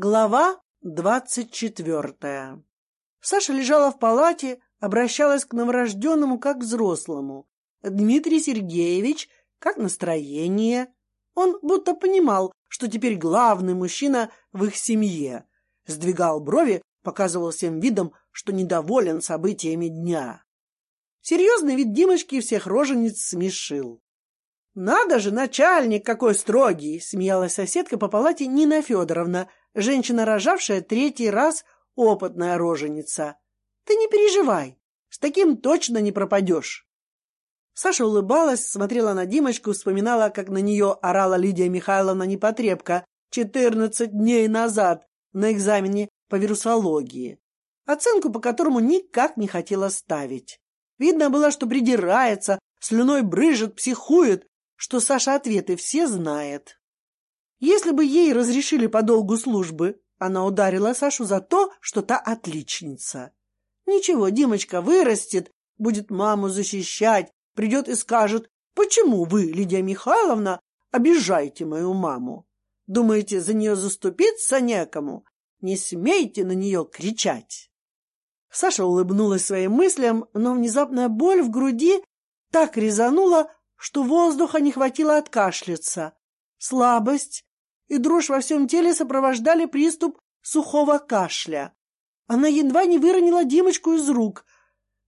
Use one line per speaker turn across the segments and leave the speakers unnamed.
Глава двадцать четвертая. Саша лежала в палате, обращалась к новорожденному как к взрослому. Дмитрий Сергеевич, как настроение? Он будто понимал, что теперь главный мужчина в их семье. Сдвигал брови, показывал всем видом, что недоволен событиями дня. Серьезный вид Димочки всех рожениц смешил. «Надо же, начальник какой строгий!» — смеялась соседка по палате Нина Федоровна, женщина, рожавшая третий раз, опытная роженица. «Ты не переживай, с таким точно не пропадешь!» Саша улыбалась, смотрела на Димочку, вспоминала, как на нее орала Лидия Михайловна Непотребка четырнадцать дней назад на экзамене по вирусологии, оценку по которому никак не хотела ставить. Видно было, что придирается, слюной брыжет, психует, что Саша ответы все знает. Если бы ей разрешили по долгу службы, она ударила Сашу за то, что та отличница. Ничего, Димочка вырастет, будет маму защищать, придет и скажет, почему вы, Лидия Михайловна, обижаете мою маму? Думаете, за нее заступиться некому? Не смейте на нее кричать. Саша улыбнулась своим мыслям, но внезапная боль в груди так резанула, что воздуха не хватило откашляться. Слабость и дрожь во всем теле сопровождали приступ сухого кашля. Она едва не выронила Димочку из рук.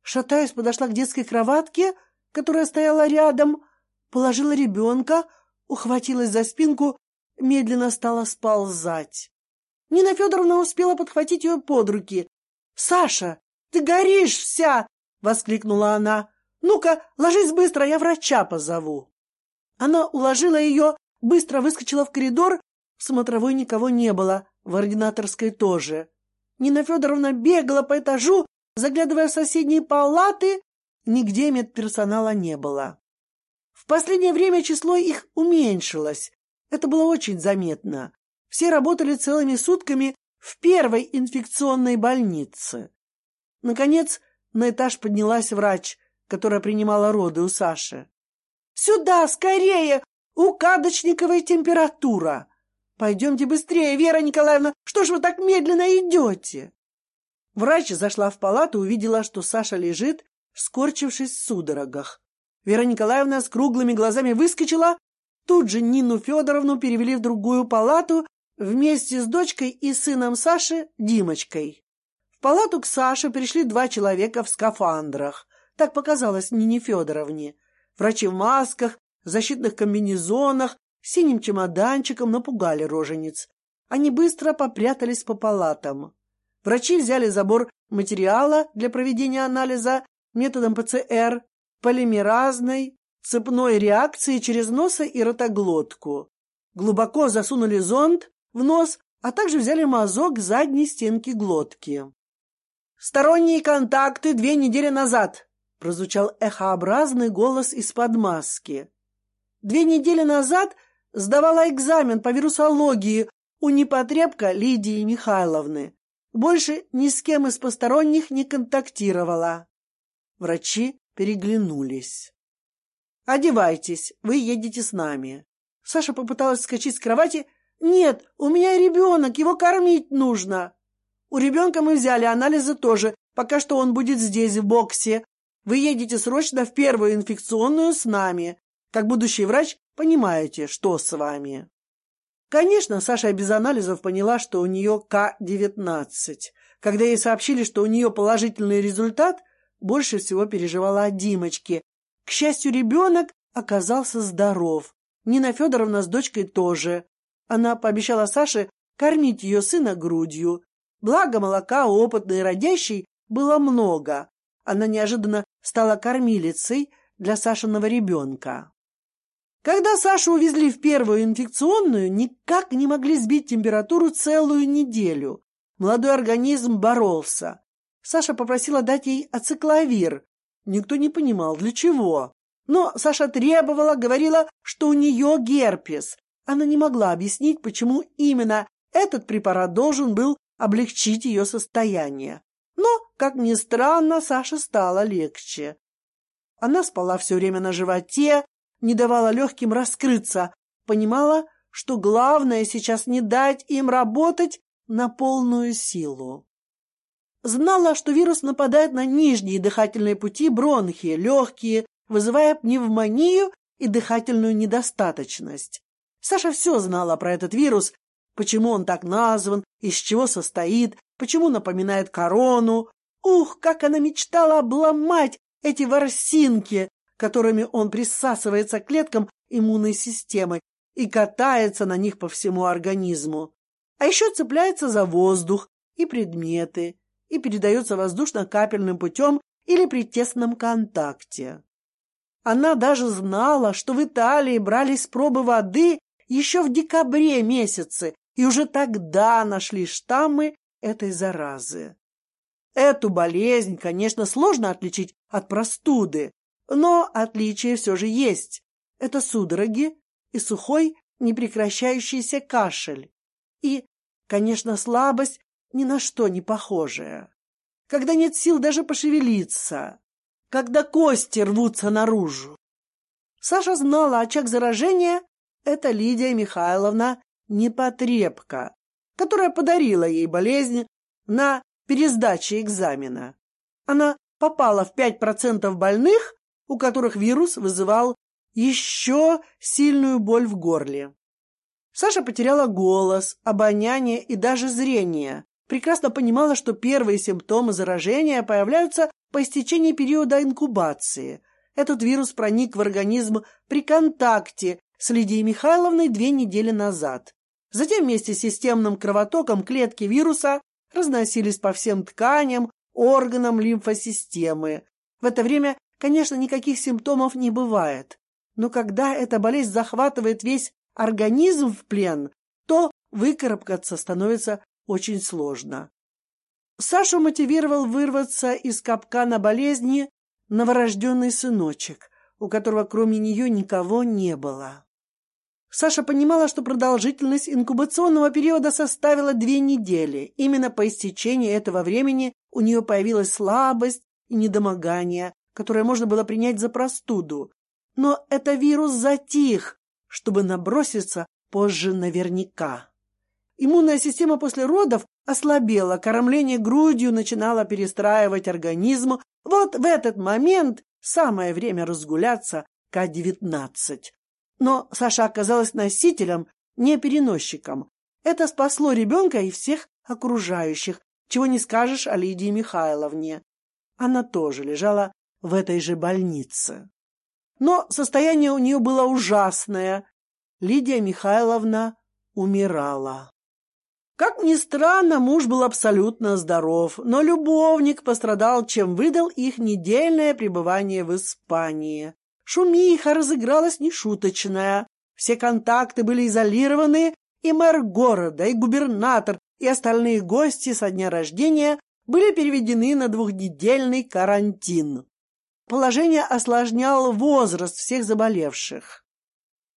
Шатаясь, подошла к детской кроватке, которая стояла рядом, положила ребенка, ухватилась за спинку, медленно стала сползать. Нина Федоровна успела подхватить ее под руки. — Саша, ты горишь вся! — воскликнула она. «Ну-ка, ложись быстро, я врача позову». Она уложила ее, быстро выскочила в коридор. Смотровой никого не было, в ординаторской тоже. Нина Федоровна бегала по этажу, заглядывая в соседние палаты. Нигде медперсонала не было. В последнее время число их уменьшилось. Это было очень заметно. Все работали целыми сутками в первой инфекционной больнице. Наконец, на этаж поднялась врач — которая принимала роды у Саши. «Сюда, скорее! У Кадочниковой температура! Пойдемте быстрее, Вера Николаевна! Что ж вы так медленно идете?» Врач зашла в палату, увидела, что Саша лежит, скорчившись в судорогах. Вера Николаевна с круглыми глазами выскочила. Тут же Нину Федоровну перевели в другую палату вместе с дочкой и сыном Саши Димочкой. В палату к Саше пришли два человека в скафандрах. Так показалось Нине Федоровне. Врачи в масках, защитных комбинезонах, синим чемоданчиком напугали рожениц. Они быстро попрятались по палатам. Врачи взяли забор материала для проведения анализа методом ПЦР, полимеразной, цепной реакции через нос и ротоглотку. Глубоко засунули зонд в нос, а также взяли мазок задней стенки глотки. Сторонние контакты две недели назад прозвучал эхообразный голос из-под маски. Две недели назад сдавала экзамен по вирусологии у непотребка Лидии Михайловны. Больше ни с кем из посторонних не контактировала. Врачи переглянулись. «Одевайтесь, вы едете с нами». Саша попыталась скачать с кровати. «Нет, у меня ребенок, его кормить нужно». «У ребенка мы взяли анализы тоже, пока что он будет здесь, в боксе. Вы едете срочно в первую инфекционную с нами. Как будущий врач понимаете, что с вами. Конечно, Саша без анализов поняла, что у нее К-19. Когда ей сообщили, что у нее положительный результат, больше всего переживала о Димочке. К счастью, ребенок оказался здоров. Нина Федоровна с дочкой тоже. Она пообещала Саше кормить ее сына грудью. Благо молока у опытной родящей было много. Она неожиданно стала кормилицей для Сашиного ребенка. Когда Сашу увезли в первую инфекционную, никак не могли сбить температуру целую неделю. Молодой организм боролся. Саша попросила дать ей ацикловир. Никто не понимал, для чего. Но Саша требовала, говорила, что у нее герпес. Она не могла объяснить, почему именно этот препарат должен был облегчить ее состояние. Но, как ни странно, Саше стало легче. Она спала все время на животе, не давала легким раскрыться, понимала, что главное сейчас не дать им работать, на полную силу. Знала, что вирус нападает на нижние дыхательные пути бронхи, легкие, вызывая пневмонию и дыхательную недостаточность. Саша все знала про этот вирус, почему он так назван, из чего состоит, почему напоминает корону. Ух, как она мечтала обломать эти ворсинки, которыми он присасывается к клеткам иммунной системы и катается на них по всему организму. А еще цепляется за воздух и предметы и передается воздушно-капельным путем или при тесном контакте. Она даже знала, что в Италии брались пробы воды еще в декабре месяце, и уже тогда нашли штаммы этой заразы. Эту болезнь, конечно, сложно отличить от простуды, но отличие все же есть. Это судороги и сухой непрекращающийся кашель. И, конечно, слабость ни на что не похожая. Когда нет сил даже пошевелиться, когда кости рвутся наружу. Саша знала, очаг заражения — это Лидия Михайловна Непотребка, которая подарила ей болезнь на пересдаче экзамена. Она попала в 5% больных, у которых вирус вызывал еще сильную боль в горле. Саша потеряла голос, обоняние и даже зрение. Прекрасно понимала, что первые симптомы заражения появляются по истечении периода инкубации. Этот вирус проник в организм при контакте с Лидией Михайловной две недели назад. Затем вместе с системным кровотоком клетки вируса разносились по всем тканям, органам лимфосистемы. В это время, конечно, никаких симптомов не бывает. Но когда эта болезнь захватывает весь организм в плен, то выкарабкаться становится очень сложно. Сашу мотивировал вырваться из капкана болезни новорожденный сыночек, у которого кроме нее никого не было. Саша понимала, что продолжительность инкубационного периода составила две недели. Именно по истечении этого времени у нее появилась слабость и недомогание, которое можно было принять за простуду. Но это вирус затих, чтобы наброситься позже наверняка. Иммунная система после родов ослабела, кормление грудью начинало перестраивать организм. Вот в этот момент самое время разгуляться К-19. Но Саша оказалась носителем, не переносчиком. Это спасло ребенка и всех окружающих, чего не скажешь о Лидии Михайловне. Она тоже лежала в этой же больнице. Но состояние у нее было ужасное. Лидия Михайловна умирала. Как ни странно, муж был абсолютно здоров, но любовник пострадал, чем выдал их недельное пребывание в Испании. Шумиха разыгралась нешуточная. Все контакты были изолированы, и мэр города, и губернатор, и остальные гости со дня рождения были переведены на двухнедельный карантин. Положение осложнял возраст всех заболевших.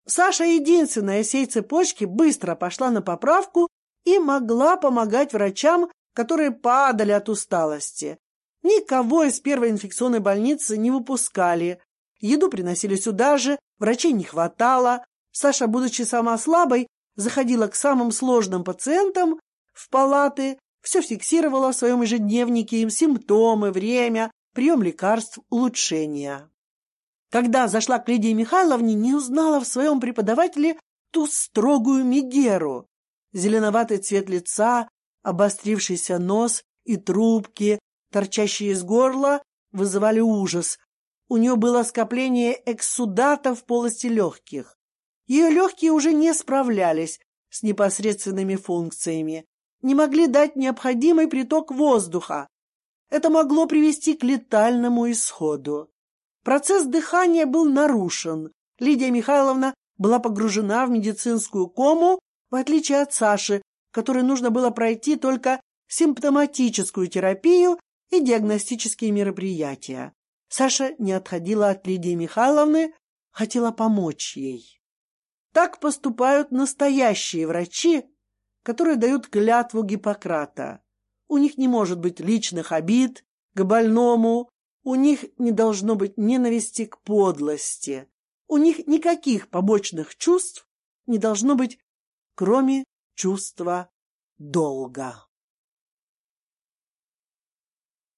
Саша, единственная сей цепочки, быстро пошла на поправку и могла помогать врачам, которые падали от усталости. Никого из первой инфекционной больницы не выпускали. Еду приносили сюда же, врачей не хватало. Саша, будучи сама слабой, заходила к самым сложным пациентам в палаты, все фиксировала в своем ежедневнике им симптомы, время, прием лекарств, улучшения. Когда зашла к Лидии Михайловне, не узнала в своем преподавателе ту строгую Мегеру зеленоватый цвет лица, обострившийся нос и трубки, торчащие из горла, вызывали ужас. У нее было скопление экссудатов в полости легких. Ее легкие уже не справлялись с непосредственными функциями, не могли дать необходимый приток воздуха. Это могло привести к летальному исходу. Процесс дыхания был нарушен. Лидия Михайловна была погружена в медицинскую кому в отличие от Саши, которой нужно было пройти только симптоматическую терапию и диагностические мероприятия. Саша не отходила от Лидии Михайловны, хотела помочь ей. Так поступают настоящие врачи, которые дают клятву Гиппократа. У них не может быть личных обид к больному, у них не должно быть ненависти к подлости, у них никаких побочных чувств не должно быть кроме чувства долго.